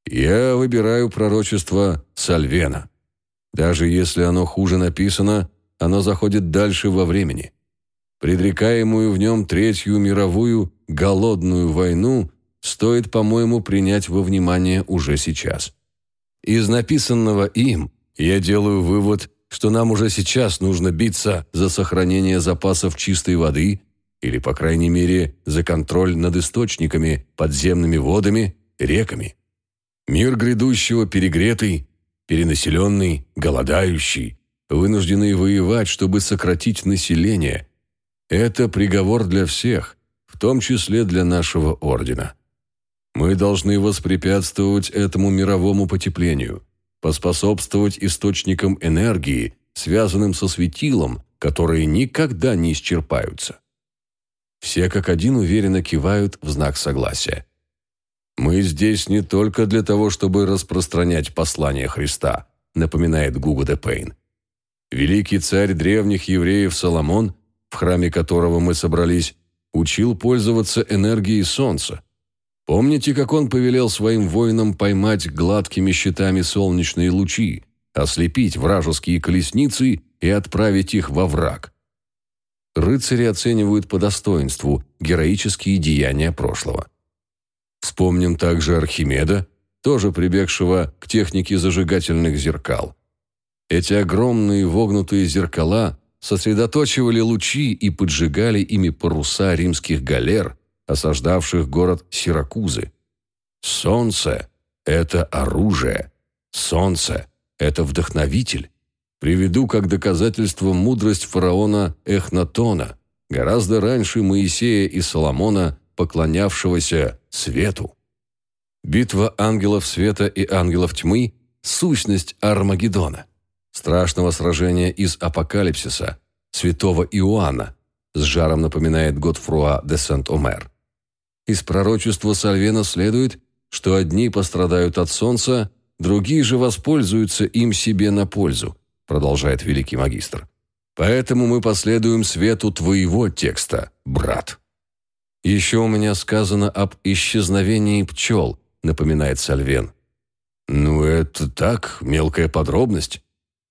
«Я выбираю пророчество Сальвена. Даже если оно хуже написано, оно заходит дальше во времени. Предрекаемую в нем Третью мировую голодную войну стоит, по-моему, принять во внимание уже сейчас. Из написанного им я делаю вывод, что нам уже сейчас нужно биться за сохранение запасов чистой воды или, по крайней мере, за контроль над источниками, подземными водами, реками. Мир грядущего перегретый, перенаселенный, голодающий, вынужденный воевать, чтобы сократить население. Это приговор для всех, в том числе для нашего ордена. Мы должны воспрепятствовать этому мировому потеплению, поспособствовать источникам энергии, связанным со светилом, которые никогда не исчерпаются. Все как один уверенно кивают в знак согласия. «Мы здесь не только для того, чтобы распространять послание Христа», напоминает Гуго де Пейн. Великий царь древних евреев Соломон, в храме которого мы собрались, учил пользоваться энергией солнца. Помните, как он повелел своим воинам поймать гладкими щитами солнечные лучи, ослепить вражеские колесницы и отправить их во враг? рыцари оценивают по достоинству героические деяния прошлого. Вспомним также Архимеда, тоже прибегшего к технике зажигательных зеркал. Эти огромные вогнутые зеркала сосредоточивали лучи и поджигали ими паруса римских галер, осаждавших город Сиракузы. Солнце – это оружие. Солнце – это вдохновитель. Приведу как доказательство мудрость фараона Эхнатона, гораздо раньше Моисея и Соломона, поклонявшегося свету. Битва ангелов света и ангелов тьмы – сущность Армагеддона, страшного сражения из Апокалипсиса, святого Иоанна, с жаром напоминает Готфруа де Сент-Омер. Из пророчества Сальвена следует, что одни пострадают от солнца, другие же воспользуются им себе на пользу, продолжает великий магистр. Поэтому мы последуем свету твоего текста, брат. Еще у меня сказано об исчезновении пчел, напоминает Сальвен. Ну, это так, мелкая подробность.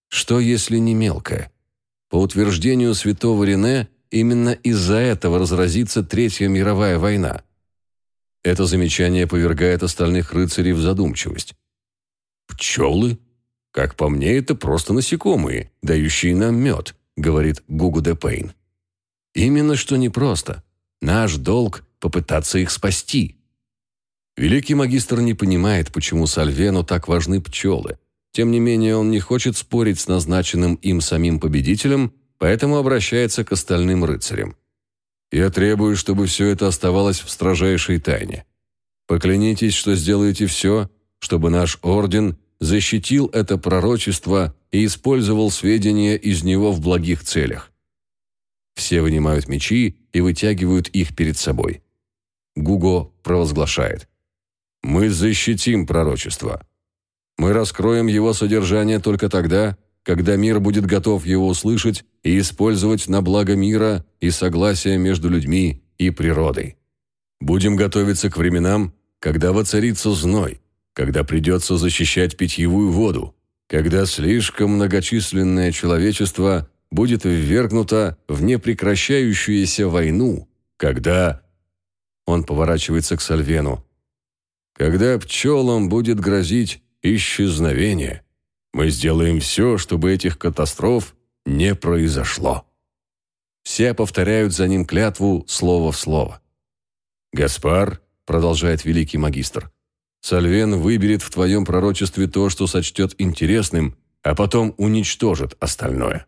Что, если не мелкая? По утверждению святого Рене, именно из-за этого разразится Третья мировая война. Это замечание повергает остальных рыцарей в задумчивость. «Пчелы? Как по мне, это просто насекомые, дающие нам мед», говорит Гугу де Пейн. «Именно что непросто. Наш долг – попытаться их спасти». Великий магистр не понимает, почему Сальвену так важны пчелы. Тем не менее, он не хочет спорить с назначенным им самим победителем, поэтому обращается к остальным рыцарям. «Я требую, чтобы все это оставалось в строжайшей тайне. Поклянитесь, что сделаете все, чтобы наш орден защитил это пророчество и использовал сведения из него в благих целях. Все вынимают мечи и вытягивают их перед собой. Гуго провозглашает. «Мы защитим пророчество. Мы раскроем его содержание только тогда, когда мир будет готов его услышать и использовать на благо мира и согласия между людьми и природой. Будем готовиться к временам, когда воцарится зной, когда придется защищать питьевую воду, когда слишком многочисленное человечество будет ввергнуто в непрекращающуюся войну, когда... Он поворачивается к Сальвену. Когда пчелам будет грозить исчезновение, мы сделаем все, чтобы этих катастроф не произошло. Все повторяют за ним клятву слово в слово. «Гаспар», — продолжает великий магистр, «Сальвен выберет в твоем пророчестве то, что сочтет интересным, а потом уничтожит остальное».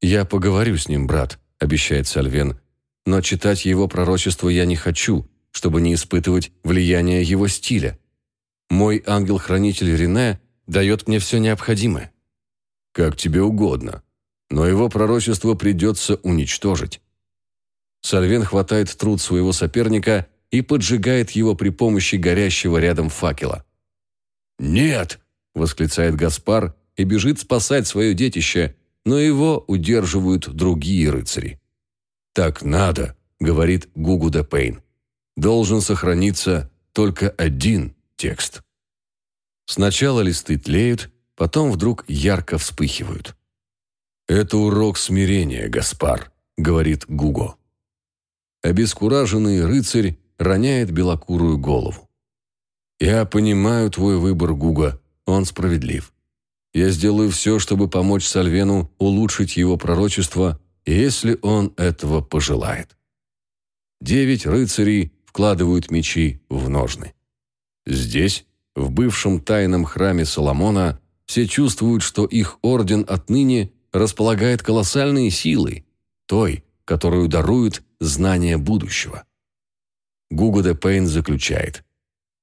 «Я поговорю с ним, брат», — обещает Сальвен, «но читать его пророчество я не хочу, чтобы не испытывать влияние его стиля. Мой ангел-хранитель Рене дает мне все необходимое». «Как тебе угодно», но его пророчество придется уничтожить. Сальвен хватает труд своего соперника и поджигает его при помощи горящего рядом факела. «Нет!» – восклицает Гаспар и бежит спасать свое детище, но его удерживают другие рыцари. «Так надо», – говорит Гугу де Пейн. «Должен сохраниться только один текст». Сначала листы тлеют, потом вдруг ярко вспыхивают. «Это урок смирения, Гаспар», — говорит Гуго. Обескураженный рыцарь роняет белокурую голову. «Я понимаю твой выбор, Гуго, он справедлив. Я сделаю все, чтобы помочь Сальвену улучшить его пророчество, если он этого пожелает». Девять рыцарей вкладывают мечи в ножны. Здесь, в бывшем тайном храме Соломона, все чувствуют, что их орден отныне располагает колоссальной силой, той, которую дарует знание будущего. Гуго де Пейн заключает,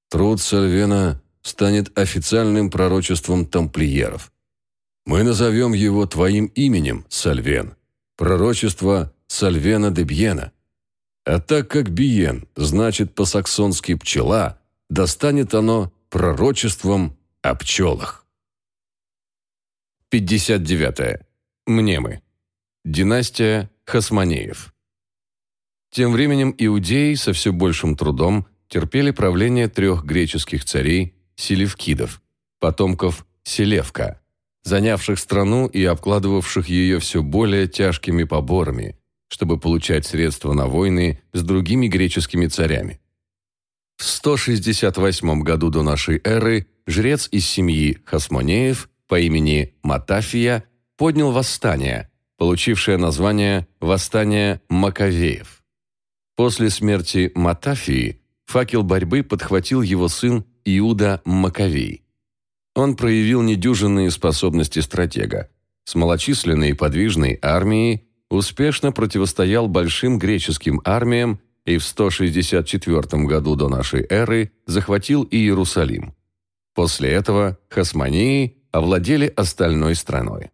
труд Сальвена станет официальным пророчеством тамплиеров. Мы назовем его твоим именем, Сальвен, пророчество Сальвена де Бьена. А так как Биен значит по-саксонски «пчела», достанет оно пророчеством о пчелах. 59. Мнемы. Династия Хасманеев. Тем временем иудеи со все большим трудом терпели правление трех греческих царей Селевкидов, потомков Селевка, занявших страну и обкладывавших ее все более тяжкими поборами, чтобы получать средства на войны с другими греческими царями. В 168 году до нашей эры жрец из семьи Хасмонеев по имени Матафия – поднял восстание, получившее название «Восстание Маковеев». После смерти Матафии факел борьбы подхватил его сын Иуда Маковей. Он проявил недюжинные способности стратега. С малочисленной и подвижной армией успешно противостоял большим греческим армиям и в 164 году до нашей эры захватил Иерусалим. После этого хасмонеи овладели остальной страной.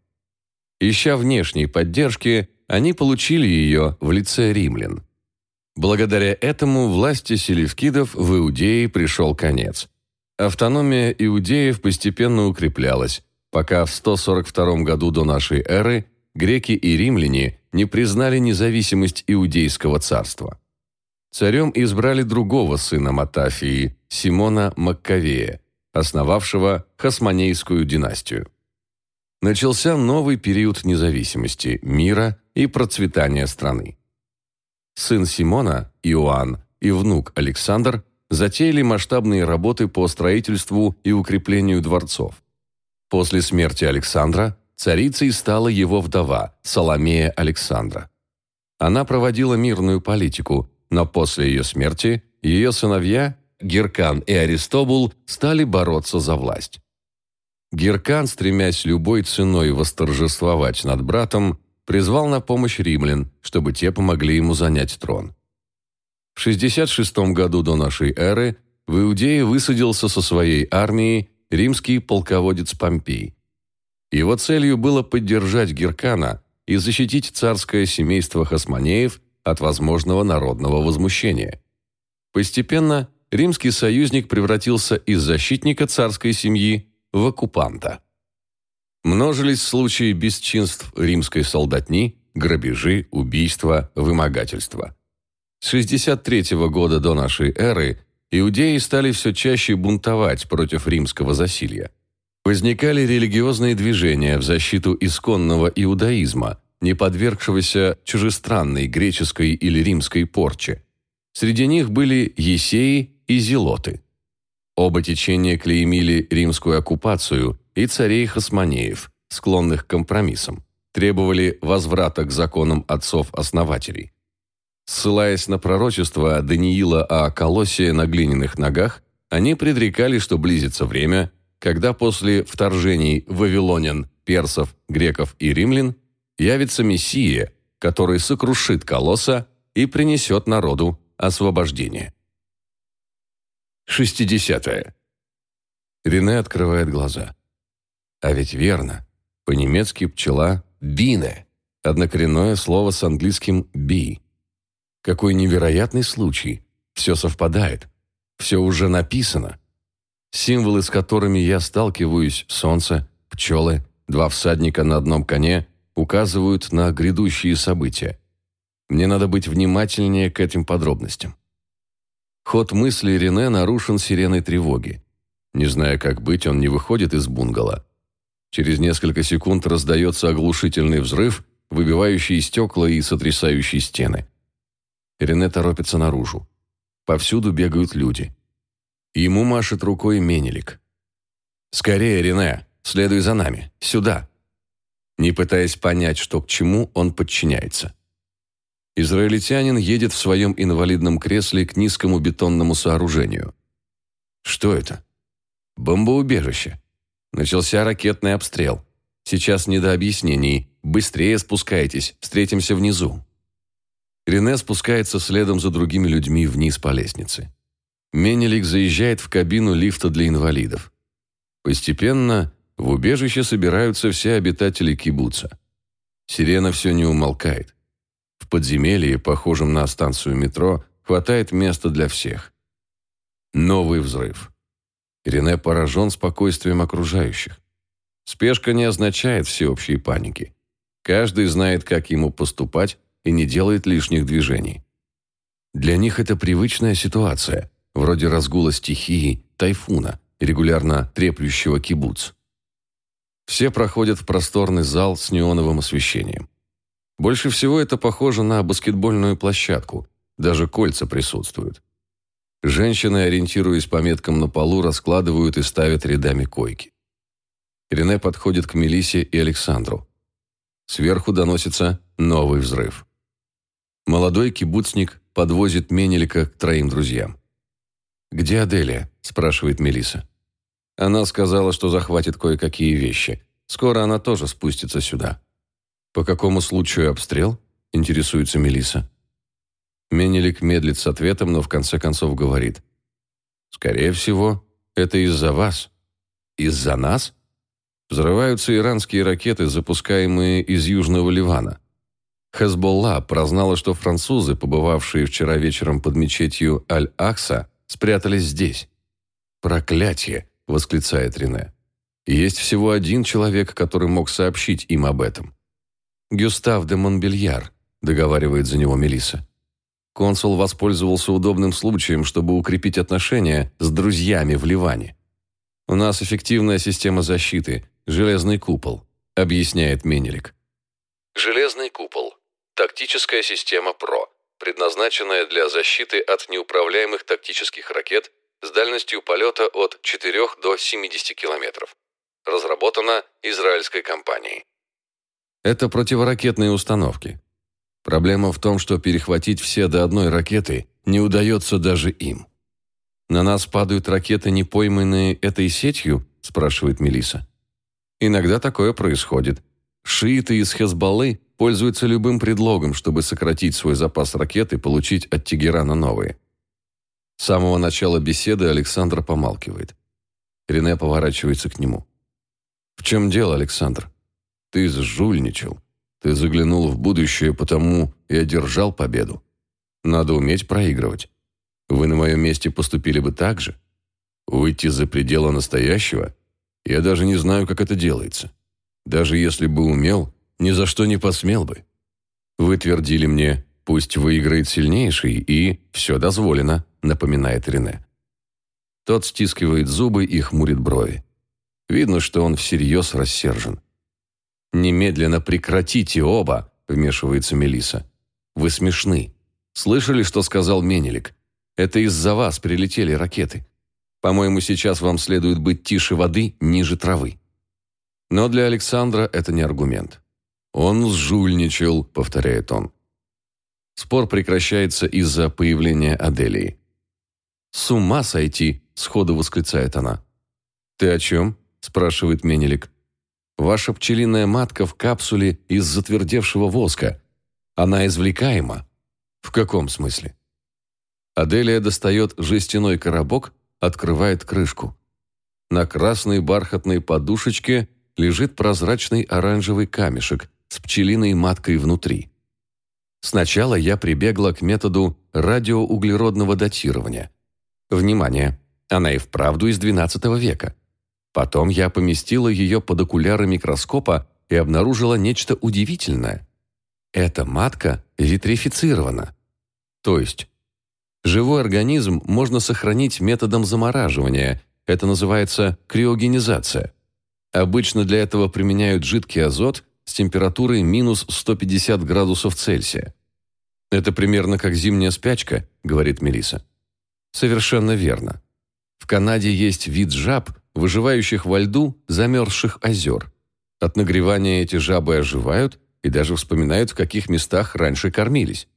Ища внешней поддержки, они получили ее в лице римлян. Благодаря этому власти селевкидов в Иудее пришел конец. Автономия иудеев постепенно укреплялась, пока в 142 году до нашей эры греки и римляне не признали независимость Иудейского царства. Царем избрали другого сына Матафии, Симона Маккавея, основавшего Хасмонейскую династию. Начался новый период независимости, мира и процветания страны. Сын Симона, Иоанн, и внук Александр затеяли масштабные работы по строительству и укреплению дворцов. После смерти Александра царицей стала его вдова Соломея Александра. Она проводила мирную политику, но после ее смерти ее сыновья Геркан и Аристобул стали бороться за власть. Геркан, стремясь любой ценой восторжествовать над братом, призвал на помощь римлян, чтобы те помогли ему занять трон. В 66 году до нашей эры в Иудее высадился со своей армией римский полководец Помпей. Его целью было поддержать Геркана и защитить царское семейство Хасмонеев от возможного народного возмущения. Постепенно римский союзник превратился из защитника царской семьи в оккупанта. Множились случаи бесчинств римской солдатни, грабежи, убийства, вымогательства. С 63 -го года до нашей эры иудеи стали все чаще бунтовать против римского засилья. Возникали религиозные движения в защиту исконного иудаизма, не подвергшегося чужестранной греческой или римской порче. Среди них были есеи и зелоты. Оба течения клеймили римскую оккупацию и царей Хасмонеев, склонных к компромиссам, требовали возврата к законам отцов-основателей. Ссылаясь на пророчество Даниила о колоссе на глиняных ногах, они предрекали, что близится время, когда после вторжений вавилонян, персов, греков и римлян явится Мессия, который сокрушит колосса и принесет народу освобождение. 60. -е. Рене открывает глаза. А ведь верно. По-немецки пчела «бине» – однокоренное слово с английским «би». Какой невероятный случай. Все совпадает. Все уже написано. Символы, с которыми я сталкиваюсь – солнце, пчелы, два всадника на одном коне – указывают на грядущие события. Мне надо быть внимательнее к этим подробностям. Ход мысли Рене нарушен сиреной тревоги. Не зная, как быть, он не выходит из бунгало. Через несколько секунд раздается оглушительный взрыв, выбивающий стекла и сотрясающий стены. Рене торопится наружу. Повсюду бегают люди. Ему машет рукой Менелик. «Скорее, Рене, следуй за нами, сюда!» Не пытаясь понять, что к чему, он подчиняется. Израильтянин едет в своем инвалидном кресле к низкому бетонному сооружению. Что это? Бомбоубежище. Начался ракетный обстрел. Сейчас не до объяснений. Быстрее спускайтесь, встретимся внизу. Рене спускается следом за другими людьми вниз по лестнице. Менелик заезжает в кабину лифта для инвалидов. Постепенно в убежище собираются все обитатели кибуца. Сирена все не умолкает. В подземелье, похожем на станцию метро, хватает места для всех. Новый взрыв. Рене поражен спокойствием окружающих. Спешка не означает всеобщей паники. Каждый знает, как ему поступать, и не делает лишних движений. Для них это привычная ситуация, вроде разгула стихии, тайфуна, регулярно треплющего кибуц. Все проходят в просторный зал с неоновым освещением. Больше всего это похоже на баскетбольную площадку, даже кольца присутствуют. Женщины, ориентируясь по меткам на полу, раскладывают и ставят рядами койки. Рене подходит к Мелисе и Александру. Сверху доносится новый взрыв. Молодой кибуцник подвозит Менелика к троим друзьям. «Где Аделия?» – спрашивает Мелиса. Она сказала, что захватит кое-какие вещи. Скоро она тоже спустится сюда. «По какому случаю обстрел?» – интересуется Мелиса. Менелик медлит с ответом, но в конце концов говорит. «Скорее всего, это из-за вас». «Из-за нас?» Взрываются иранские ракеты, запускаемые из Южного Ливана. Хезболла прознала, что французы, побывавшие вчера вечером под мечетью Аль-Акса, спрятались здесь. «Проклятие!» – восклицает Рене. «Есть всего один человек, который мог сообщить им об этом. Гюстав де Монбельяр», – договаривает за него Мелиса. Консул воспользовался удобным случаем, чтобы укрепить отношения с друзьями в Ливане. «У нас эффективная система защиты, железный купол», – объясняет Менелик. Железный купол. Тактическая система ПРО, предназначенная для защиты от неуправляемых тактических ракет с дальностью полета от 4 до 70 километров. Разработана израильской компанией. Это противоракетные установки. Проблема в том, что перехватить все до одной ракеты не удается даже им. «На нас падают ракеты, не пойманные этой сетью?» – спрашивает Мелиса. «Иногда такое происходит. Шииты из Хезбаллы пользуются любым предлогом, чтобы сократить свой запас ракет и получить от Тегерана новые». С самого начала беседы Александр помалкивает. Рене поворачивается к нему. «В чем дело, Александр? Ты сжульничал. Ты заглянул в будущее, потому и одержал победу. Надо уметь проигрывать. Вы на моем месте поступили бы так же? Выйти за пределы настоящего? Я даже не знаю, как это делается. Даже если бы умел, ни за что не посмел бы. Вы твердили мне, пусть выиграет сильнейший, и все дозволено, напоминает Рене. Тот стискивает зубы и хмурит брови. Видно, что он всерьез рассержен. «Немедленно прекратите оба!» – вмешивается Мелиса. «Вы смешны. Слышали, что сказал Менелик? Это из-за вас прилетели ракеты. По-моему, сейчас вам следует быть тише воды, ниже травы». Но для Александра это не аргумент. «Он сжульничал», – повторяет он. Спор прекращается из-за появления Аделии. «С ума сойти!» – сходу восклицает она. «Ты о чем?» – спрашивает Менелик. Ваша пчелиная матка в капсуле из затвердевшего воска. Она извлекаема. В каком смысле? Аделия достает жестяной коробок, открывает крышку. На красной бархатной подушечке лежит прозрачный оранжевый камешек с пчелиной маткой внутри. Сначала я прибегла к методу радиоуглеродного датирования. Внимание, она и вправду из XII века. Потом я поместила ее под окуляры микроскопа и обнаружила нечто удивительное. Эта матка витрифицирована. То есть, живой организм можно сохранить методом замораживания, это называется криогенизация. Обычно для этого применяют жидкий азот с температурой минус 150 градусов Цельсия. «Это примерно как зимняя спячка», — говорит Мелиса. «Совершенно верно. В Канаде есть вид жаб, выживающих во льду замерзших озер. От нагревания эти жабы оживают и даже вспоминают, в каких местах раньше кормились.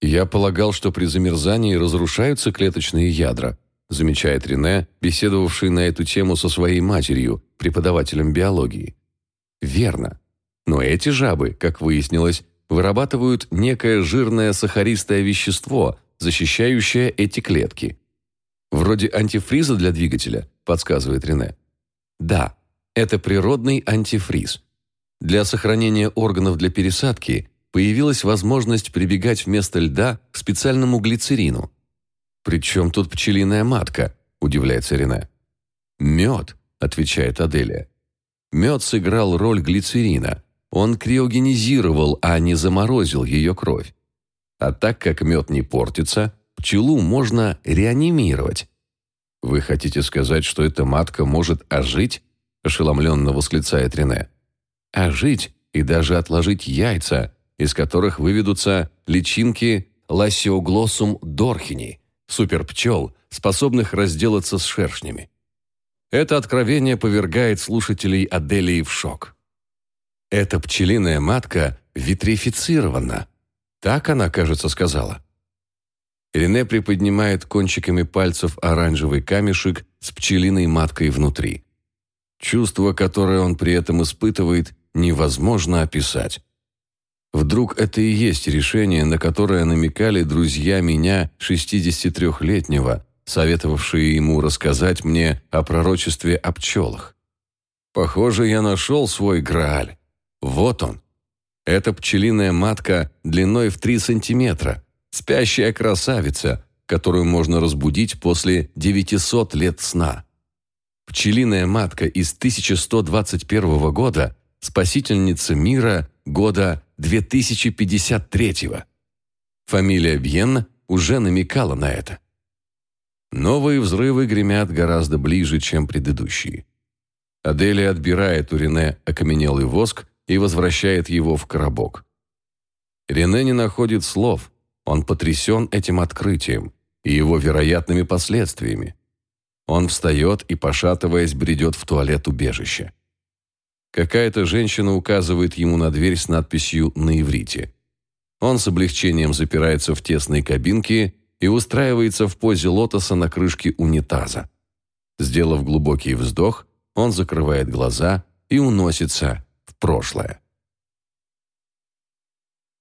Я полагал, что при замерзании разрушаются клеточные ядра, замечает Рене, беседовавший на эту тему со своей матерью, преподавателем биологии. Верно. Но эти жабы, как выяснилось, вырабатывают некое жирное сахаристое вещество, защищающее эти клетки. Вроде антифриза для двигателя, подсказывает Рене. Да, это природный антифриз. Для сохранения органов для пересадки появилась возможность прибегать вместо льда к специальному глицерину. «Причем тут пчелиная матка?» – удивляется Рене. «Мед», – отвечает Аделия. Мед сыграл роль глицерина. Он криогенизировал, а не заморозил ее кровь. А так как мед не портится, пчелу можно реанимировать. «Вы хотите сказать, что эта матка может ожить?» – ошеломленно восклицает Рене. «Ожить и даже отложить яйца, из которых выведутся личинки ласиоглоссум дорхини, суперпчел, способных разделаться с шершнями». Это откровение повергает слушателей Аделии в шок. Эта пчелиная матка витрифицирована. Так она, кажется, сказала. Рене приподнимает кончиками пальцев оранжевый камешек с пчелиной маткой внутри. Чувство, которое он при этом испытывает, невозможно описать. Вдруг это и есть решение, на которое намекали друзья меня, 63-летнего, советовавшие ему рассказать мне о пророчестве о пчелах. Похоже, я нашел свой Грааль. Вот он. Это пчелиная матка длиной в 3 сантиметра, спящая красавица, которую можно разбудить после 900 лет сна. Пчелиная матка из 1121 года, спасительница мира года 2053. Фамилия Бьен уже намекала на это. Новые взрывы гремят гораздо ближе, чем предыдущие. Аделия отбирает у Рене окаменелый воск и возвращает его в коробок. Рене не находит слов, он потрясен этим открытием и его вероятными последствиями. Он встает и, пошатываясь, бредет в туалет убежища. Какая-то женщина указывает ему на дверь с надписью на иврите. Он с облегчением запирается в тесной кабинке и устраивается в позе лотоса на крышке унитаза. Сделав глубокий вздох, он закрывает глаза и уносится прошлое.